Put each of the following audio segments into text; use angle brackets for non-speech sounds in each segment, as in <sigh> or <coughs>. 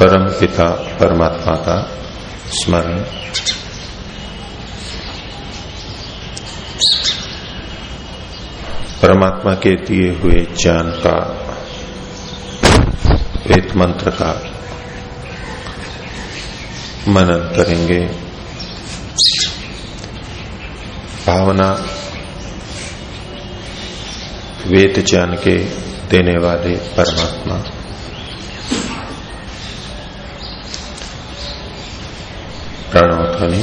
परम पिता, परमात्मा का स्मरण। परमात्मा के दिए हुए ज्ञान का वेद मंत्र का मनन करेंगे। भावना वेद ज्ञान के देने वाले परमात्मा। प्रणव ध्वनि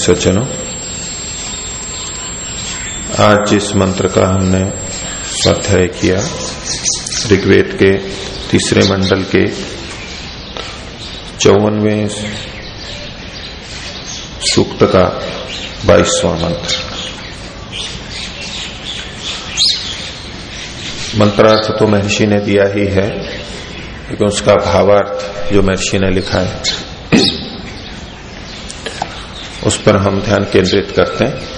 सज्जनों आज जिस मंत्र का हमने स्वाध्याय किया, ऋग्वेद के तीसरे मंडल के चौवनवे सूक्त का बाईसवां मंत्र। मंत्रार्थ तो महर्षि ने दिया ही है, लेकिन उसका भावार्थ जो महर्षि ने लिखा है उस पर हम ध्यान केंद्रित करते हैं।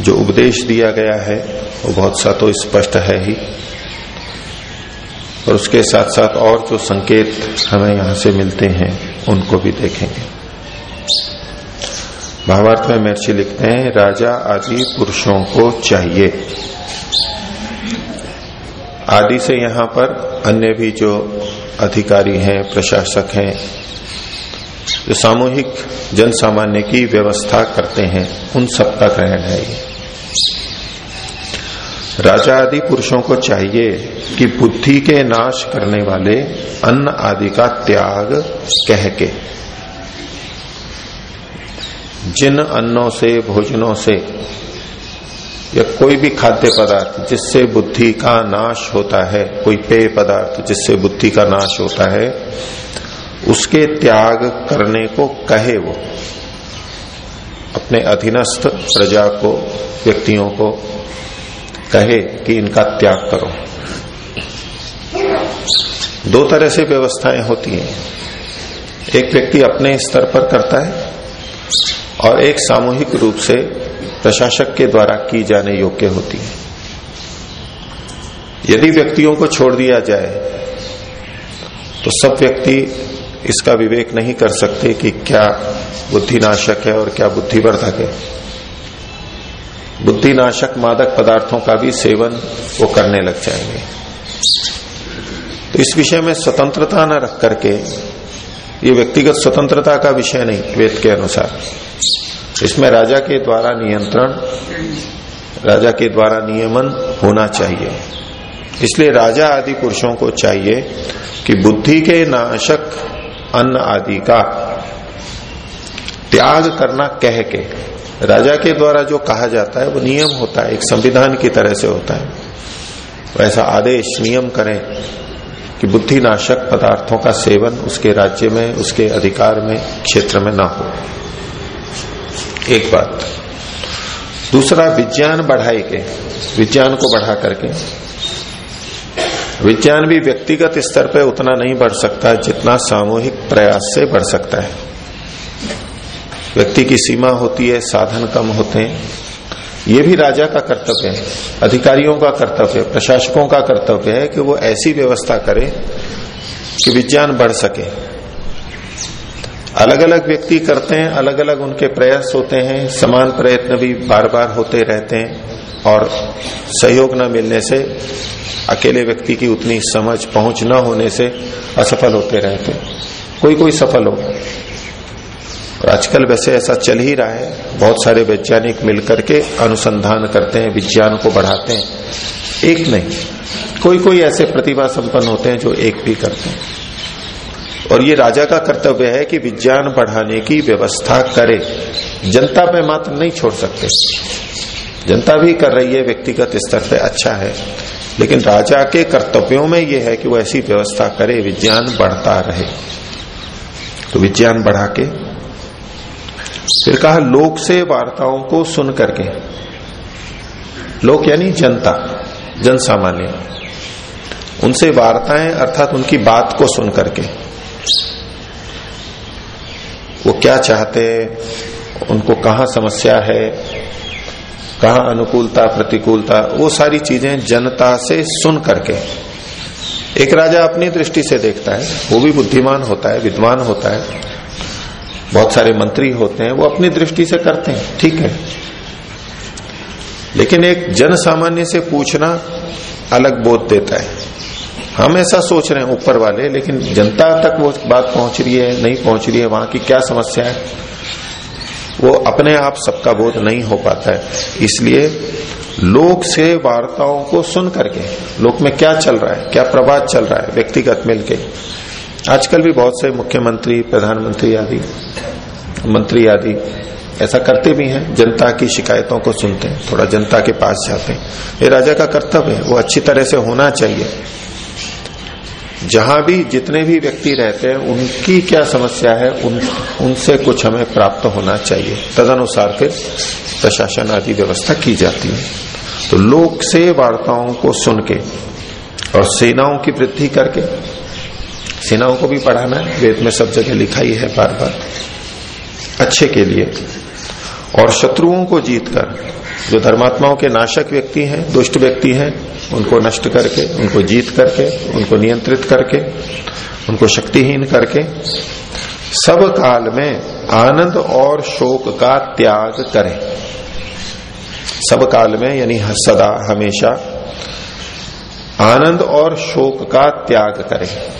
जो उपदेश दिया गया है, वो बहुत सा तो स्पष्ट है ही। और उसके साथ साथ और जो संकेत हमें यहाँ से मिलते हैं, उनको भी देखेंगे। भावार्थ में महर्षि लिखते हैं, राजा आदि पुरुषों को चाहिए। आदि से यहाँ पर अन्य भी जो अधिकारी हैं, प्रशासक हैं जो सामूहिक जन सामान्य की व्यवस्था करते हैं, उन सबका ग्रहण है ये। राजा आदि पुरुषों को चाहिए कि बुद्धि के नाश करने वाले अन्न आदि का त्याग कह के। जिन अन्नों से, भोजनों से या कोई भी खाद्य पदार्थ जिससे बुद्धि का नाश होता है, कोई पेय पदार्थ जिससे बुद्धि का नाश होता है उसके त्याग करने को कहे वो। अपने अधीनस्थ प्रजा को, व्यक्तियों को कहे कि इनका त्याग करो। दो तरह से व्यवस्थाएँ होती हैं। एक व्यक्ति अपने स्तर पर करता है और एक सामूहिक रूप से प्रशासक के द्वारा की जाने योग्य होती है। यदि व्यक्तियों को छोड़ दिया जाए तो सब व्यक्ति इसका विवेक नहीं कर सकते कि क्या बुद्धिनाशक है और क्या बुद्धिवर्धक है। बुद्धिनाशक मादक पदार्थों का भी सेवन वो करने लग जाएँगे। तो इस विषय में स्वतंत्रता न रख करके, ये व्यक्तिगत स्वतंत्रता का विषय नहीं, वेद के अनुसार। इसमें राजा के द्वारा नियंत्रण, राजा के द्वारा नियमन होना चाहिए। इसलिए राजा आदि पुरुषों को चाहिए कि बुद्धि के नाशक अन्न आदि का त्याग करना कह के, राजा के द्वारा जो कहा जाता है, वो नियम होता है, एक संविधान की तरह से होता है। वैसा आदेश, नियम करें कि बुद्धिनाशक पदार्थों का सेवन उसके राज्य में, उसके अधिकार में, क्षेत्र में ना हो। एक बात। दूसरा, विज्ञान बढ़ाई के, विज्ञान को बढ़ा करके। विज्ञान भी व्यक्तिगत स्तर पर उतना नहीं बढ़ सकता जितना सामूहिक प्रयास से बढ़ सकता है। व्यक्ति की सीमा होती है, साधन कम होते हैं। ये भी राजा का कर्तव्य है, अधिकारियों का कर्तव्य है, प्रशासकों का कर्तव्य है कि वो ऐसी व्यवस्था करे कि विज्ञान बढ़ सके। अलग अलग व्यक्ति करते हैं अलग अलग उनके प्रयास होते हैं, समान प्रयत्न भी बार बार होते रहते हैं और सहयोग न मिलने से, अकेले व्यक्ति की उतनी समझ पहुँच न होने से असफल होते रहते कोई कोई सफल हो। और आजकल वैसे ऐसा चल ही रहा है, बहुत सारे वैज्ञानिक मिलकर के अनुसंधान करते हैं, विज्ञान को बढ़ाते हैं। एक नहीं कोई कोई ऐसे प्रतिभा संपन्न होते हैं जो एक भी करते हैं। और ये राजा का कर्तव्य है कि विज्ञान बढ़ाने की व्यवस्था करे। जनता पे मात्र नहीं छोड़ सकते। जनता भी कर रही है, व्यक्तिगत स्तर पे अच्छा है। लेकिन राजा के कर्तव्यों में यह है कि वो ऐसी व्यवस्था करे, विज्ञान बढ़ता रहे। तो विज्ञान बढ़ा के। फिर कहा, लोक से वार्ताओं को सुन करके। लोक यानी जनता जन सामान्य उनसे वार्ताएँ अर्थात उनकी बात को सुन करके। वो क्या चाहते, उनको कहा समस्या है, कहा अनुकूलता, प्रतिकूलता, वो सारी चीज़ें जनता से सुन करके। एक राजा अपनी दृष्टि से देखता है, वो भी बुद्धिमान होता है, विद्वान होता है, बहुत सारे मंत्री होते हैं, वो अपनी दृष्टि से करते हैं, ठीक है। लेकिन एक जन सामान्य से पूछना अलग बोध देता है। हम ऐसा सोच रहे हैं ऊपर वाले, लेकिन जनता तक वो बात पहुँच रही है, नहीं पहुँच रही है, वहाँ की क्या समस्या है, वो अपने आप सबका बोध नहीं हो पाता है। इसलिए लोक से वार्ताओं को सुन करके, लोक में क्या चल रहा है, क्या प्रभात चल रहा है व्यक्तिगत मिलके। आजकल भी बहुत से मुख्यमंत्री, प्रधानमंत्री आदि, मंत्री आदि ऐसा करते भी हैं, जनता की शिकायतों को सुनते हैं, थोड़ा जनता के पास जाते हैं। ये राजा का कर्तव्य है, वो अच्छी तरह से होना चाहिए। जहाँ भी जितने भी व्यक्ति रहते हैं, उनकी क्या समस्या है, उन, उनसे कुछ हमें प्राप्त होना चाहिए। तदनुसार फिर प्रशासन आदि व्यवस्था की जाती है। तो लोक से वार्ताओं को सुन के और सेनाओं की वृद्धि करके, सेनाओं को भी पढ़ाना है। वेद में सब जगह लिखा ही है बार बार अच्छे के लिए। और शत्रुओं को जीतकर जो धर्मात्माओं के नाशक व्यक्ति हैं, दुष्ट व्यक्ति हैं, उनको नष्ट करके, उनको जीत करके, उनको नियंत्रित करके, उनको शक्तिहीन करके, सब काल में आनंद और शोक का त्याग करें। सब काल में यानी सदा, हमेशा आनंद और शोक का त्याग करें।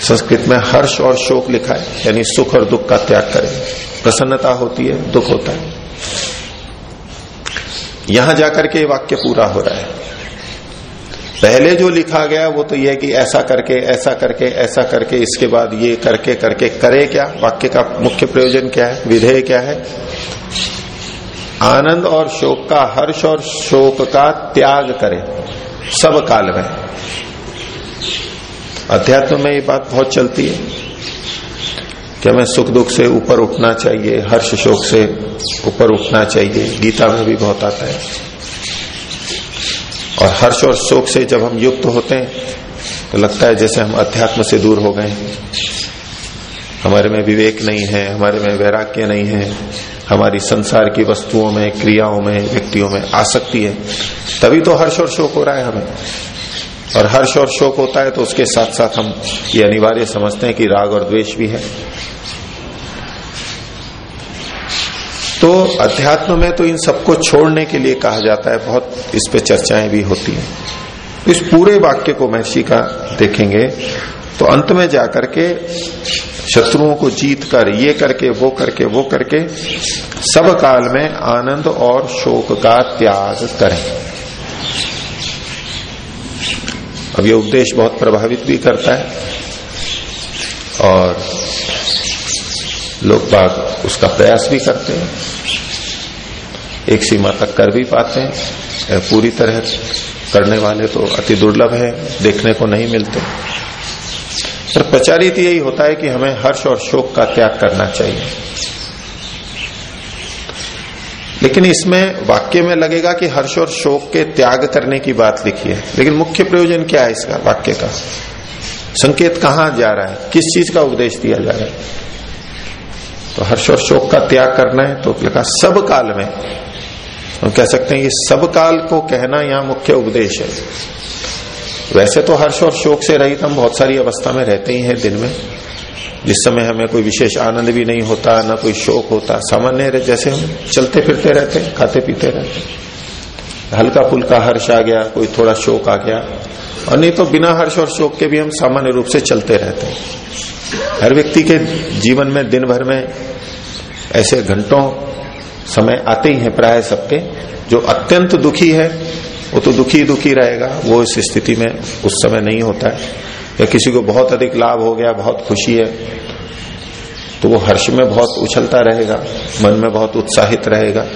संस्कृत में हर्ष और शोक लिखा है, यानी सुख और दुख का त्याग करें। प्रसन्नता होती है, दुख होता है। यहाँ जाकर के वाक्य पूरा हो रहा है। पहले जो लिखा गया, वो तो यह कि ऐसा करके ऐसा करके ऐसा करके, इसके बाद ये करके करके, करे क्या? वाक्य का मुख्य प्रयोजन क्या है? विधेय क्या है? आनंद और शोक का, हर्ष और शोक का त्याग करे। सब काल में। अध्यात्म में ये बात बहुत चलती है। कि हमें सुख दुख से ऊपर उठना चाहिए? हर्ष शोक से ऊपर उठना चाहिए? गीता में भी बहुत आता है। और हर्ष और शोक से जब हम युक्त होते हैं तो लगता है जैसे हम अध्यात्म से दूर हो गए हमारे में विवेक नहीं है, हमारे में वैराग्य नहीं है, हमारी संसार की वस्तुओं में, क्रियाओं में, व्यक्तियों में आसक्ति है। तभी तो हर्ष और शोक हो रहा है हमें। और हर्ष और शोक होता है तो उसके साथ साथ हम ये अनिवार्य समझते हैं कि राग और द्वेष भी है। तो अध्यात्म में तो इन सबको छोड़ने के लिए कहा जाता है, बहुत इस पे चर्चाएँ भी होती हैं। इस पूरे वाक्य को महर्षि का देखेंगे तो अंत में जाकर के शत्रुओं को जीत कर, ये करके, वो करके वो करके सब काल में आनंद और शोक का त्याग करें। अब ये उपदेश बहुत प्रभावित भी करता है और लोग बाग उसका प्रयास भी करते हैं। एक सीमा तक कर भी पाते हैं। पूरी तरह करने वाले तो अति दुर्लभ है, देखने को नहीं मिलते। पर प्रचारित यही होता है कि हमें हर्ष और शोक का त्याग करना चाहिए। लेकिन इसमें वाक्य में लगेगा कि हर्ष और शोक के त्याग करने की बात लिखी है। लेकिन मुख्य प्रयोजन क्या है इसका, वाक्य का? संकेत कहाँ जा रहा है? किस चीज़ का उपदेश दिया जा रहा है? तो हर्ष और शोक का त्याग करना है तो लिखा सब काल में हम कह सकते हैं, ये सब काल को कहना यहाँ मुख्य उपदेश है। वैसे तो हर्ष और शोक से रहित हम बहुत सारी अवस्था में रहते ही हैं दिन में। जिस समय हमें कोई विशेष आनंद भी नहीं होता, ना कोई शोक होता। सामान्य जैसे हम चलते फिरते रहते खाते पीते रहते हल्का फुल्का हर्ष आ गया, कोई थोड़ा शोक आ गया। और नहीं तो बिना हर्ष और शोक के भी हम सामान्य रूप से चलते रहते हैं। हर व्यक्ति के जीवन में, दिन भर में ऐसे घंटों समय आते ही हैं प्राय सबके। जो अत्यंत दुखी है, वो तो दुखी दुखी रहेगा। वो इस स्थिति में उस समय नहीं होता है। या किसी को बहुत अधिक लाभ हो गया, बहुत खुशी है तो वो हर्ष में बहुत उछलता रहेगा, मन में बहुत उत्साहित रहेगा।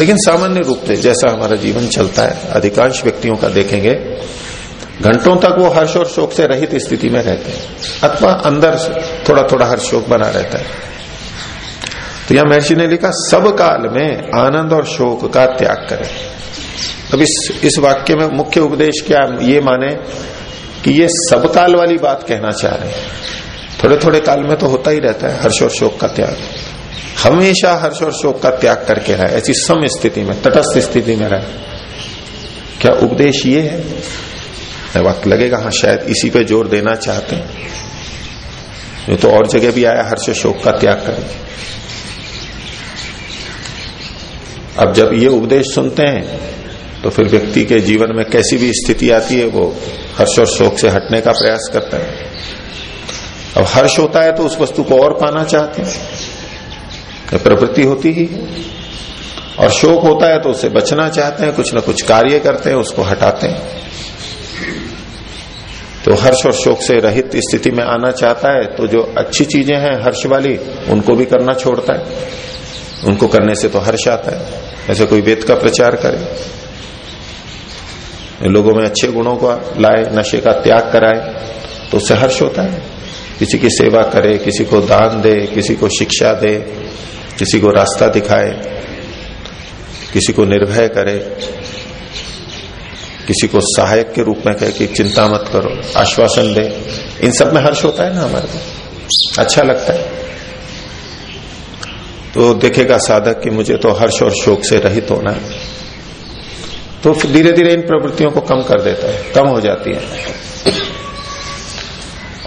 लेकिन सामान्य रूप से जैसा हमारा जीवन चलता है, अधिकांश व्यक्तियों का देखेंगे, घंटों तक वो हर्ष और शोक से रहित स्थिति में रहते हैं। अथवा अंदर थोड़ा थोड़ा हर्ष शोक बना रहता है। तो यह महर्षि ने लिखा, सब काल में आनंद और शोक का त्याग करें। अब इस इस वाक्य में मुख्य उपदेश क्या ये माने कि ये सब काल वाली बात कहना चाह रहे हैं। थोड़े थोड़े काल में तो होता ही रहता है, हर्ष और शोक का त्याग। हमेशा हर्ष और शोक का त्याग करके रहा, ऐसी सम स्थिति में, तटस्थ स्थिति में रहा। क्या उपदेश ये है? वक्त लगेगा हाँ शायद इसी पे ज़ोर देना चाहते हैं। ये तो और जगह भी आया, हर्ष शोक का त्याग करें अब जब ये उपदेश सुनते हैं तो फिर व्यक्ति के जीवन में कैसी भी स्थिति आती है, वो हर्ष और शोक से हटने का प्रयास करता है। अब हर्ष होता है तो उस वस्तु को और पाना चाहते हैं। प्रवृत्ति होती ही है। और शोक होता है तो उससे बचना चाहते हैं, कुछ ना कुछ कार्य करते हैं, उसको हटाते हैं। तो हर्ष और शोक से रहित स्थिति में आना चाहता है तो जो अच्छी चीज़ें हैं हर्ष वाली, उनको भी करना छोड़ता है। उनको करने से तो हर्ष आता है। ऐसे कोई वेद का प्रचार करे। लोगों में अच्छे गुणों को लाए, नशे का त्याग कराए तो उससे हर्ष होता है। किसी की सेवा करे, किसी को दान दे, किसी को शिक्षा दे, किसी को रास्ता दिखाए, किसी को निर्भय करे, किसी को सहायक के रूप में कहे कि चिंता मत करो, आश्वासन दे। इन सब में हर्ष होता है ना हमारे को। अच्छा लगता है। तो देखेगा साधक कि मुझे तो हर्ष और शोक से रहित होना है। तो धीरे धीरे इन प्रवृत्तियों को कम कर देता है, कम हो जाती है।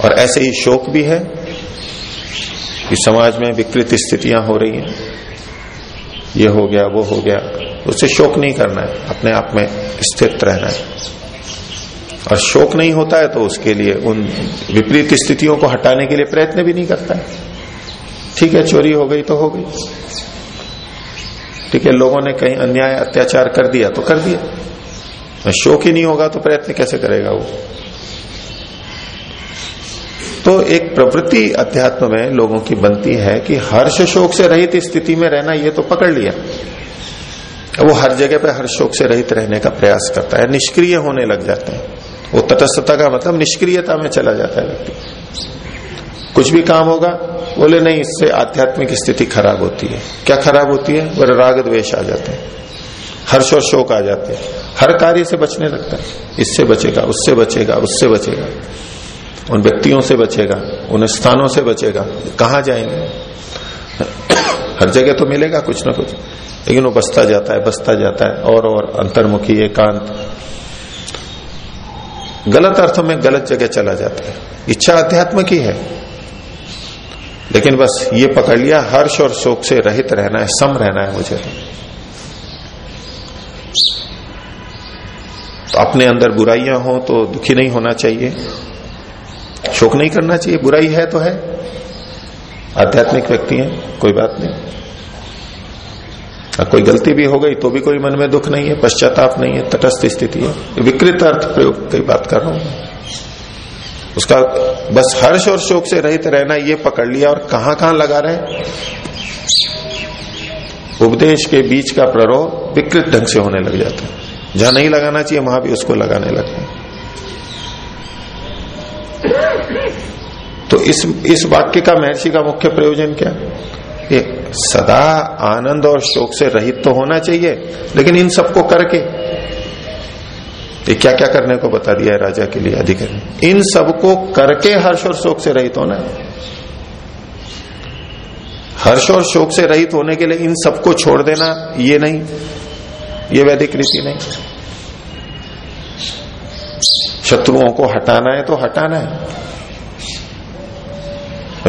और ऐसे ही शोक भी है कि समाज में विकृत स्थितियाँ हो रही हैं। ये हो गया, वो हो गया, उससे शोक नहीं करना है, अपने आप में स्थित रहना है। और शोक नहीं होता है तो उसके लिए उन विपरीत स्थितियों को हटाने के लिए प्रयत्न भी नहीं करता है। ठीक है, चोरी हो गई तो हो गई। ठीक है, लोगों ने कहीं अन्याय, अत्याचार कर दिया तो कर दिया। शोक ही नहीं होगा तो प्रयत्न कैसे करेगा वो? तो एक प्रवृत्ति अध्यात्म में लोगों की बनती है कि हर्ष शोक से रहित स्थिति में रहना, ये तो पकड़ लिया। वो हर जगह पे हर शोक से रहित रहने का प्रयास करता है, निष्क्रिय होने लग जाते हैं। वो तटस्थता का मतलब निष्क्रियता में चला जाता है व्यक्ति। कुछ भी काम होगा बोले, नहीं, इससे आध्यात्मिक स्थिति खराब होती है। क्या खराब होती है? वो राग द्वेष आ जाते हैं, हर्ष और शोक आ जाते हैं। हर कार्य से बचने लगता है। इससे बचेगा, उससे बचेगा उससे बचेगा, उन व्यक्तियों से बचेगा, उन स्थानों से बचेगा। कहा जाएँगे? <coughs> हर जगह तो मिलेगा कुछ ना कुछ, लेकिन वो बसता जाता है, बसता जाता है, और और, अंतर्मुखी, एकांत। गलत अर्थ में गलत जगह चला जाता है। इच्छा अध्यात्म की है। लेकिन बस ये पकड़ लिया, हर्ष और शोक से रहित रहना है, सम रहना है मुझे। तो अपने अंदर बुराइयाँ हो तो दुखी नहीं होना चाहिए। शोक नहीं करना चाहिए, बुराई है तो है। आध्यात्मिक व्यक्ति है, कोई बात नहीं। कोई गलती भी हो गई तो भी कोई मन में दुख नहीं है, पश्चाताप नहीं है, तटस्थ स्थिति है। विकृत अर्थ प्रयोग की बात कर रहा हूँ उसका बस हर्ष और शोक से रहित रहना, ये पकड़ लिया और कहाँ कहाँ लगा रहे? उपदेश के बीच का प्ररोह विकृत ढंग से होने लग जाता है। जहाँ नहीं लगाना चाहिए, वहाँ भी उसको लगाने लगते हैं तो इस इस वाक्य का महर्षि का मुख्य प्रयोजन क्या? कि सदा आनंद और शोक से रहित तो होना चाहिए, लेकिन इन सबको करके ये क्या क्या करने को बता दिया है राजा के लिए अधिकारी। इन सबको करके हर्ष और शोक से रहित होना है। हर्ष और शोक से रहित होने के लिए इन सबको छोड़ देना ये नहीं। ये वैदिक रीति नहीं। शत्रुओं को हटाना है तो हटाना है।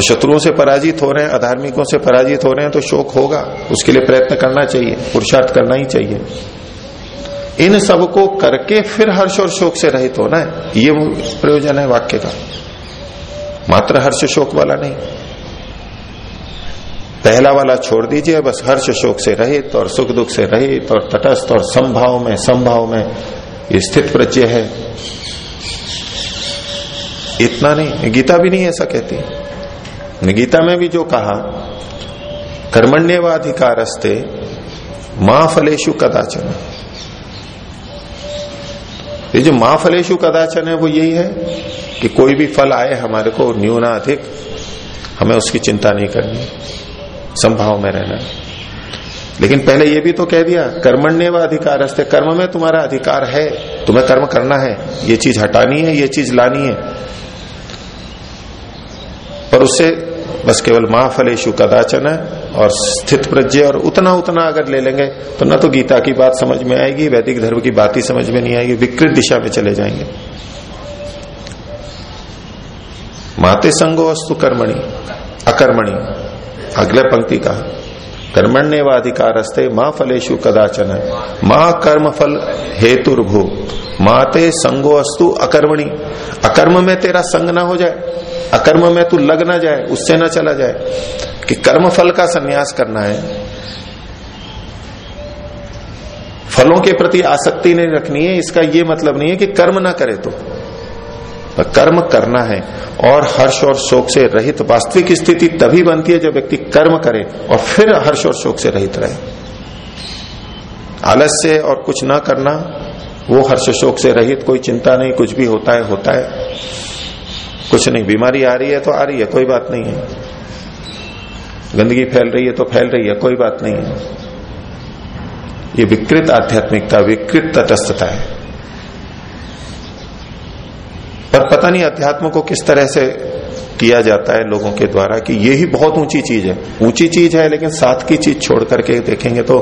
शत्रुओं से पराजित हो रहे हैं, अधार्मिकों से पराजित हो रहे हैं तो शोक होगा। उसके लिए प्रयत्न करना चाहिए, पुरुषार्थ करना ही चाहिए। इन सबको करके फिर हर्ष और शोक से रहित होना है। ये प्रयोजन है वाक्य का। मात्र हर्ष शोक वाला नहीं। पहला वाला छोड़ दीजिए, बस हर्ष शोक से रहित और सुख दुख से रहित और तटस्थ और संभाव में संभाव में स्थित प्रत्यय है। इतना नहीं, गीता भी नहीं ऐसा कहती। गीता में भी जो कहा, कर्मण्यवाधिकारस्ते माँ फलेशु कदाचन। ये जो माँ फलेशु कदाचन है, वो यही है कि कोई भी फल आए हमारे को न्यूना अधिक, हमें उसकी चिंता नहीं करनी, संभाव में रहना। लेकिन पहले ये भी तो कह दिया, कर्मण्य व अधिकार हस्ते कर्म में तुम्हारा अधिकार है, तुम्हें कर्म करना है, ये चीज़ हटानी है, ये चीज़ लानी है। पर उससे बस केवल महाफलेशु कदाचन है और स्थित प्रज्ञ, और उतना उतना अगर ले लेंगे तो न तो गीता की बात समझ में आएगी, वैदिक धर्म की बात ही समझ में नहीं आएगी, विकृत दिशा में चले जाएँगे। माते संगो वस्तु कर्मणि, अकर्मणि, अगले पंक्ति का कर्मण्य व अधिकारस्ते माँ फलेशु कदाचन, माँ कर्म फल हेतुर्भु, माते संगो अस्तु अकर्मणि। अकर्म में तेरा संग ना हो जाए, अकर्म में तू लग ना जाए, उससे ना चला जाए। कि कर्म फल का संन्यास करना है। फलों के प्रति आसक्ति नहीं रखनी है, इसका ये मतलब नहीं है कि कर्म ना करे तो। कर्म करना है और हर्ष और शोक से रहित, वास्तविक स्थिति तभी बनती है जब व्यक्ति कर्म करे और फिर हर्ष और शोक से रहित रहे। आलस्य और कुछ ना करना, वो हर्ष शोक से रहित, कोई चिंता नहीं, कुछ भी होता है होता है। कुछ नहीं, बीमारी आ रही है तो आ रही है, कोई बात नहीं है। गंदगी फैल रही है तो फैल रही है, कोई बात नहीं है। ये विकृत आध्यात्मिकता, विकृत तटस्थता है। पर पता नहीं अध्यात्म को किस तरह से किया जाता है लोगों के द्वारा कि ये ही बहुत ऊँची चीज़ है। ऊँची चीज़ है, लेकिन साथ की चीज़ छोड़ करके देखेंगे तो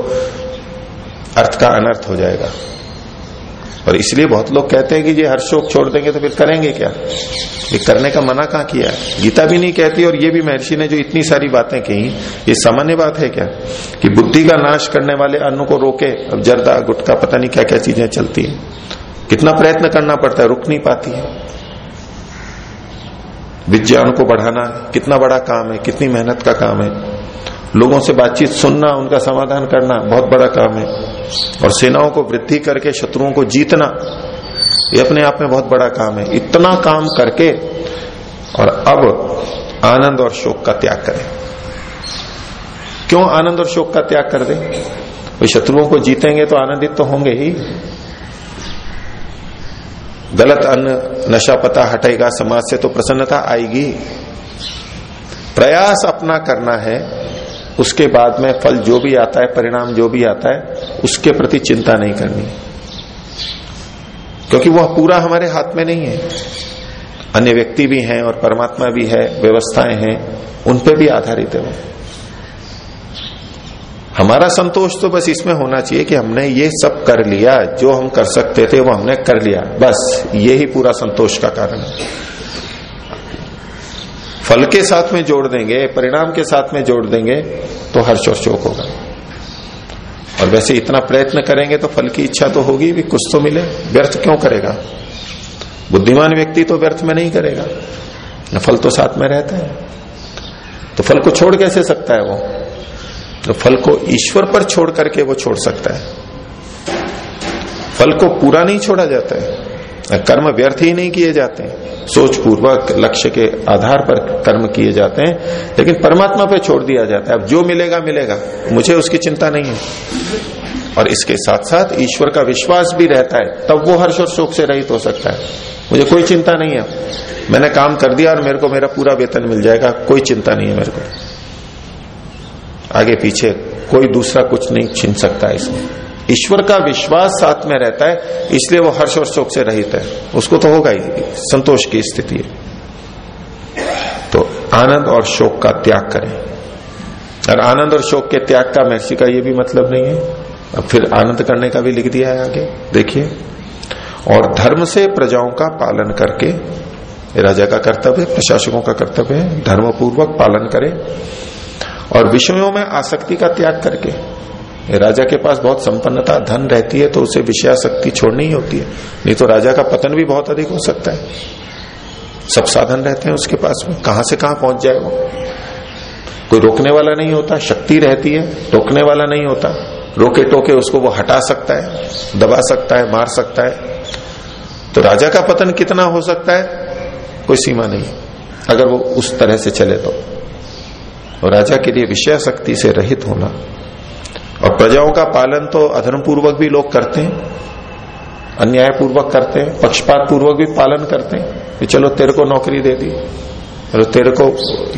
अर्थ का अनर्थ हो जाएगा। और इसलिए बहुत लोग कहते हैं कि ये हर शोक छोड़ देंगे तो फिर करेंगे क्या? ये करने का मना कहाँ किया है? गीता भी नहीं कहती और ये भी महर्षि ने जो इतनी सारी बातें कही, ये सामान्य बात है क्या? कि बुद्धि का नाश करने वाले अन्न को रोके, अब जर्दा गुटका पता नहीं क्या क्या चीज़ें चलती है। कितना प्रयत्न करना पड़ता है, रुक नहीं पाती है। विज्ञान को बढ़ाना, कितना बड़ा काम है, कितनी मेहनत का काम है। लोगों से बातचीत सुनना, उनका समाधान करना, बहुत बड़ा काम है। और सेनाओं को वृद्धि करके शत्रुओं को जीतना, ये अपने आप में बहुत बड़ा काम है। इतना काम करके और अब आनंद और शोक का त्याग करें। क्यों आनंद और शोक का त्याग कर दें? वे शत्रुओं को जीतेंगे तो आनंदित तो होंगे ही। गलत अन्न नशा पता हटेगा, समाज से तो प्रसन्नता आएगी। प्रयास अपना करना है उसके बाद में फल जो भी आता है, परिणाम जो भी आता है, उसके प्रति चिंता नहीं करनी। क्योंकि वह पूरा हमारे हाथ में नहीं है। अन्य व्यक्ति भी हैं और परमात्मा भी है, व्यवस्थाएँ हैं, उन पे भी आधारित है वो। हमारा संतोष तो बस इसमें होना चाहिए कि हमने ये सब कर लिया, जो हम कर सकते थे वो हमने कर लिया। बस, ये ही पूरा संतोष का कारण है। फल के साथ में जोड़ देंगे, परिणाम के साथ में जोड़ देंगे तो हर्ष और शोक होगा। और वैसे इतना प्रयत्न करेंगे तो फल की इच्छा तो होगी भी, कुछ तो मिले। व्यर्थ क्यों करेगा? बुद्धिमान व्यक्ति तो व्यर्थ में नहीं करेगा। न फल तो साथ में रहता है। तो फल को छोड़ कैसे सकता है वो? तो फल को ईश्वर पर छोड़ करके वो छोड़ सकता है। फल को पूरा नहीं छोड़ा जाता है। कर्म व्यर्थ ही नहीं किए जाते सोच पूर्वक लक्ष्य के आधार पर कर्म किए जाते हैं, लेकिन परमात्मा पे छोड़ दिया जाता है। अब जो मिलेगा मिलेगा। मुझे उसकी चिंता नहीं है। और इसके साथ साथ ईश्वर का विश्वास भी रहता है। तब वो हर्ष और शोक से रहित हो सकता है। मुझे कोई चिंता नहीं है। मैंने काम कर दिया और मेरे को मेरा पूरा वेतन मिल जाएगा। कोई चिंता नहीं है मेरे को। आगे पीछे कोई दूसरा कुछ नहीं छीन सकता इसमें। ईश्वर का विश्वास साथ में रहता है, इसलिए वो हर्ष और शोक से रहित है। उसको तो होगा ही, संतोष की स्थिति है। तो आनंद और शोक का त्याग करें। और आनंद और शोक के त्याग का महर्षि का ये भी मतलब नहीं है। अब फिर आनंद करने का भी लिख दिया है आगे। देखिए, और धर्म से प्रजाओं का पालन करके राजा का कर्तव्य प्रशासकों का कर्तव्य है धर्म पूर्वक पालन करें। और विषयों में आसक्ति का त्याग करके राजा के पास बहुत संपन्नता, धन रहती है तो उसे विषयाशक्ति छोड़नी ही होती है। नहीं तो राजा का पतन भी बहुत अधिक हो सकता है। सब साधन रहते हैं उसके पास में। कहाँ से कहाँ पहुँच जाए वो? कोई रोकने वाला नहीं होता, शक्ति रहती है रोकने वाला नहीं होता। रोके टोके उसको वो हटा सकता है, दबा सकता है, मार सकता है। तो राजा का पतन कितना हो सकता है? कोई सीमा नहीं। अगर वो उस तरह से चले तो। राजा के लिए विषय शक्ति से रहित होना और प्रजाओं का पालन तो अधर्म पूर्वक भी लोग करते हैं अन्याय पूर्वक करते हैं पक्षपात पूर्वक भी पालन करते हैं, कि चलो तेरे को नौकरी दे दी, चलो तेरे को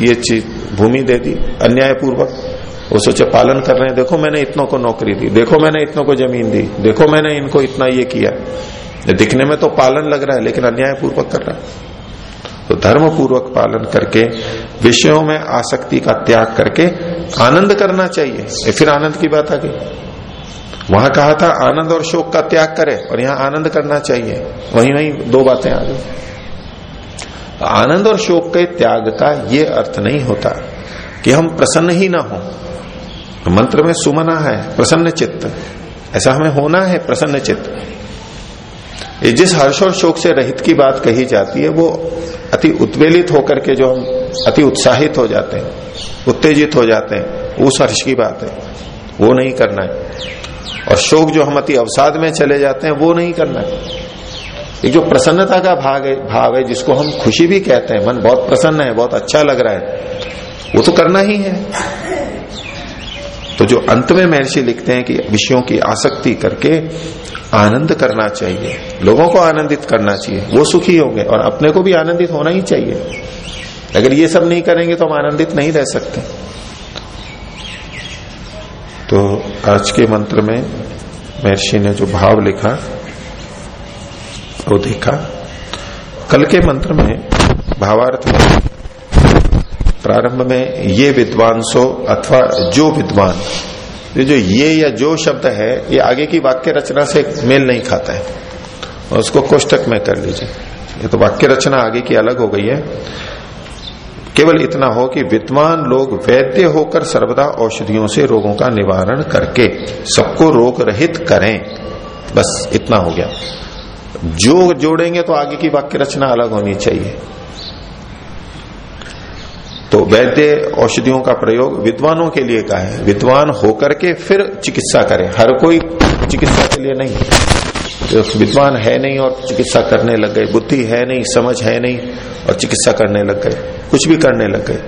ये चीज़, भूमि दे दी अन्याय पूर्वक वो सोचे, पालन कर रहे हैं, देखो मैंने इतनों को नौकरी दी, देखो मैंने इतनों को ज़मीन दी, देखो मैंने इनको इतना ये किया। दिखने में तो पालन लग रहा है, लेकिन अन्याय पूर्वक कर रहा है। तो धर्म पूर्वक पालन करके, विषयों में आसक्ति का त्याग करके आनंद करना चाहिए। फिर आनंद की बात आ गई। वहाँ कहा था, आनंद और शोक का त्याग करे और यहाँ आनंद करना चाहिए। वहीं वहीं दो बातें आ गई। आनंद और शोक के त्याग का ये अर्थ नहीं होता कि हम प्रसन्न ही ना हो। मंत्र में सुमना है, प्रसन्न चित्त। ऐसा हमें होना है, प्रसन्न चित्त। जिस हर्ष और शोक से रहित की बात कही जाती है, वो अति उत्वेलित होकर के जो हम अति उत्साहित हो जाते हैं, उत्तेजित हो जाते हैं उस हर्ष की बात है। वो नहीं करना है। और शोक जो हम अति अवसाद में चले जाते हैं, वो नहीं करना है। एक जो प्रसन्नता का भाग है, भाव है, जिसको हम खुशी भी कहते हैं, मन बहुत प्रसन्न है, बहुत अच्छा लग रहा है, वो तो करना ही है। तो जो अंत में महर्षि लिखते हैं कि विषयों की आसक्ति करके आनंद करना चाहिए। लोगों को आनंदित करना चाहिए। वो सुखी होंगे और अपने को भी आनंदित होना ही चाहिए। अगर ये सब नहीं करेंगे तो हम आनंदित नहीं रह सकते। तो आज के मंत्र में महर्षि ने जो भाव लिखा, वो देखा। कल के मंत्र में भावार्थ प्रारंभ में ये विद्वांसो अथवा जो विद्वान, ये जो ये या जो शब्द है, ये आगे की वाक्य रचना से मेल नहीं खाता है। और उसको कोष्टक में कर लीजिए। ये तो वाक्य रचना आगे की अलग हो गई है। केवल इतना हो कि विद्वान लोग वैद्य होकर सर्वदा औषधियों से रोगों का निवारण करके सबको रोग रहित करें। बस इतना हो गया। जो जोड़ेंगे तो आगे की वाक्य रचना अलग होनी चाहिए। तो वैद्य औषधियों का प्रयोग विद्वानों के लिए का है। विद्वान होकर के फिर चिकित्सा करें। हर कोई चिकित्सा के लिए नहीं। जो विद्वान है नहीं और चिकित्सा करने लग गए। बुद्धि है नहीं, समझ है नहीं और चिकित्सा करने लग गए। कुछ भी करने लग गए।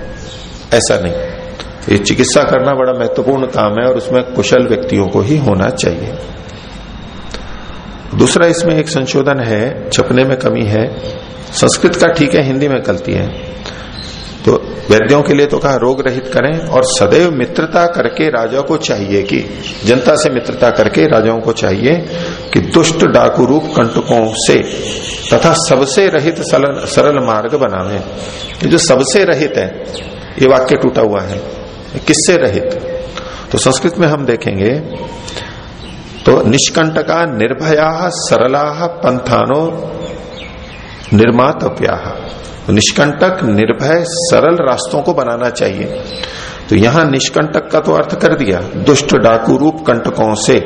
ऐसा नहीं। तो ये चिकित्सा करना बड़ा महत्वपूर्ण काम है और उसमें कुशल व्यक्तियों को ही होना चाहिए। दूसरा इसमें एक संशोधन है, छपने में कमी है। संस्कृत का ठीक है, हिंदी में गलती है। तो वैद्यों के लिए तो कहा, रोग रहित करें और सदैव मित्रता करके राजा को चाहिए कि, जनता से मित्रता करके राजाओं को चाहिए कि दुष्ट डाकू रूप कंटकों से तथा सबसे रहित सरल मार्ग बनावे। जो सबसे रहित है, ये वाक्य टूटा हुआ है। किससे रहित? तो संस्कृत में हम देखेंगे तो निष्कंटका निर्भया सरला पंथानो निर्मातव्या। निष्कंटक, निर्भय, सरल रास्तों को बनाना चाहिए। तो यहाँ निष्कंटक का तो अर्थ कर दिया, दुष्ट डाकू रूप कंटकों से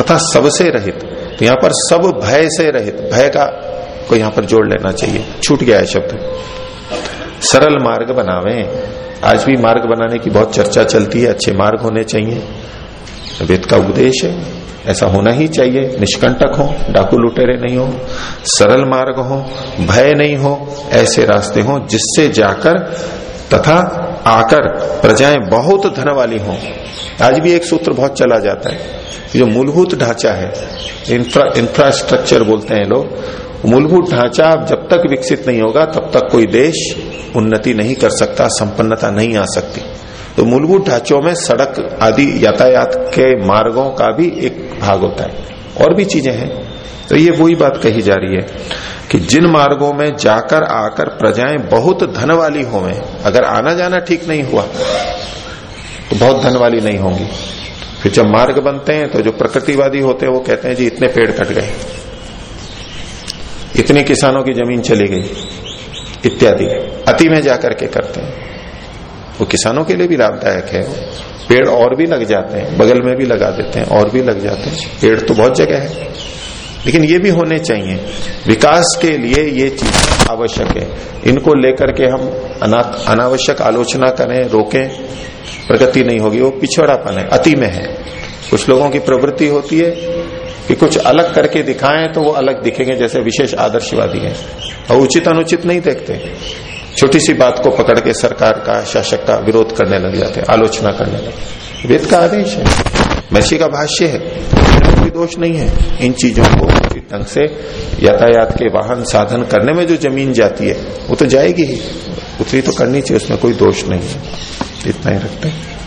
तथा सबसे रहित। तो यहाँ पर सब भय से रहित, भय का को यहाँ पर जोड़ लेना चाहिए। छूट गया है शब्द। सरल मार्ग बनावे। आज भी मार्ग बनाने की बहुत चर्चा चलती है, अच्छे मार्ग होने चाहिए। वेद का उपदेश है। ऐसा होना ही चाहिए। निष्कंटक हो, डाकू लुटेरे नहीं हो, सरल मार्ग हो, भय नहीं हो, ऐसे रास्ते हो जिससे जाकर तथा आकर प्रजाएँ बहुत धन वाली हो। आज भी एक सूत्र बहुत चला जाता है। जो मूलभूत ढांचा है इंफ्रा इंफ्रास्ट्रक्चर बोलते हैं लोग, मूलभूत ढांचा जब तक विकसित नहीं होगा, तब तक कोई देश उन्नति नहीं कर सकता, संपन्नता नहीं आ सकती। तो मूलभूत ढांचों में सड़क आदि यातायात के मार्गों का भी एक भाग होता है। और भी चीज़ें हैं। तो ये वही बात कही जा रही है कि जिन मार्गों में जाकर आकर प्रजाएँ बहुत धन वाली होवे, अगर आना जाना ठीक नहीं हुआ तो बहुत धन वाली नहीं होंगी। फिर जब मार्ग बनते हैं तो जो प्रकृतिवादी होते हैं, वो कहते हैं, जी, इतने पेड़ कट गए। इतने किसानों की ज़मीन चली गई। इत्यादि। अति में जाकर के करते हैं। वो किसानों के लिए भी लाभदायक है। पेड़ और भी लग जाते हैं, बगल में भी लगा देते हैं, और भी लग जाते हैं। पेड़ तो बहुत जगह है, लेकिन ये भी होने चाहिए। विकास के लिए ये चीज़ आवश्यक है। इनको लेकर के हम अनावश्यक आलोचना करें, रोकें, प्रगति नहीं होगी। वो पिछड़ापन है, अति में है। कुछ लोगों की प्रवृत्ति होती है कि कुछ अलग करके दिखाएँ तो वो अलग दिखेंगे, जैसे विशेष आदर्शवादी है। और उचित अनुचित नहीं देखते। छोटी सी बात को पकड़ के सरकार का शासक का विरोध करने लग जाते हैं, आलोचना करने लगे वेद का आदेश है। महर्षि का भाष्य है, कोई दोष नहीं है। इन चीज़ों को उचित ढंग से यातायात के वाहन साधन करने में जो ज़मीन जाती है, वो तो जाएगी ही। उतनी तो करनी चाहिए, उसमें कोई दोष नहीं है। इतना ही रखते हैं।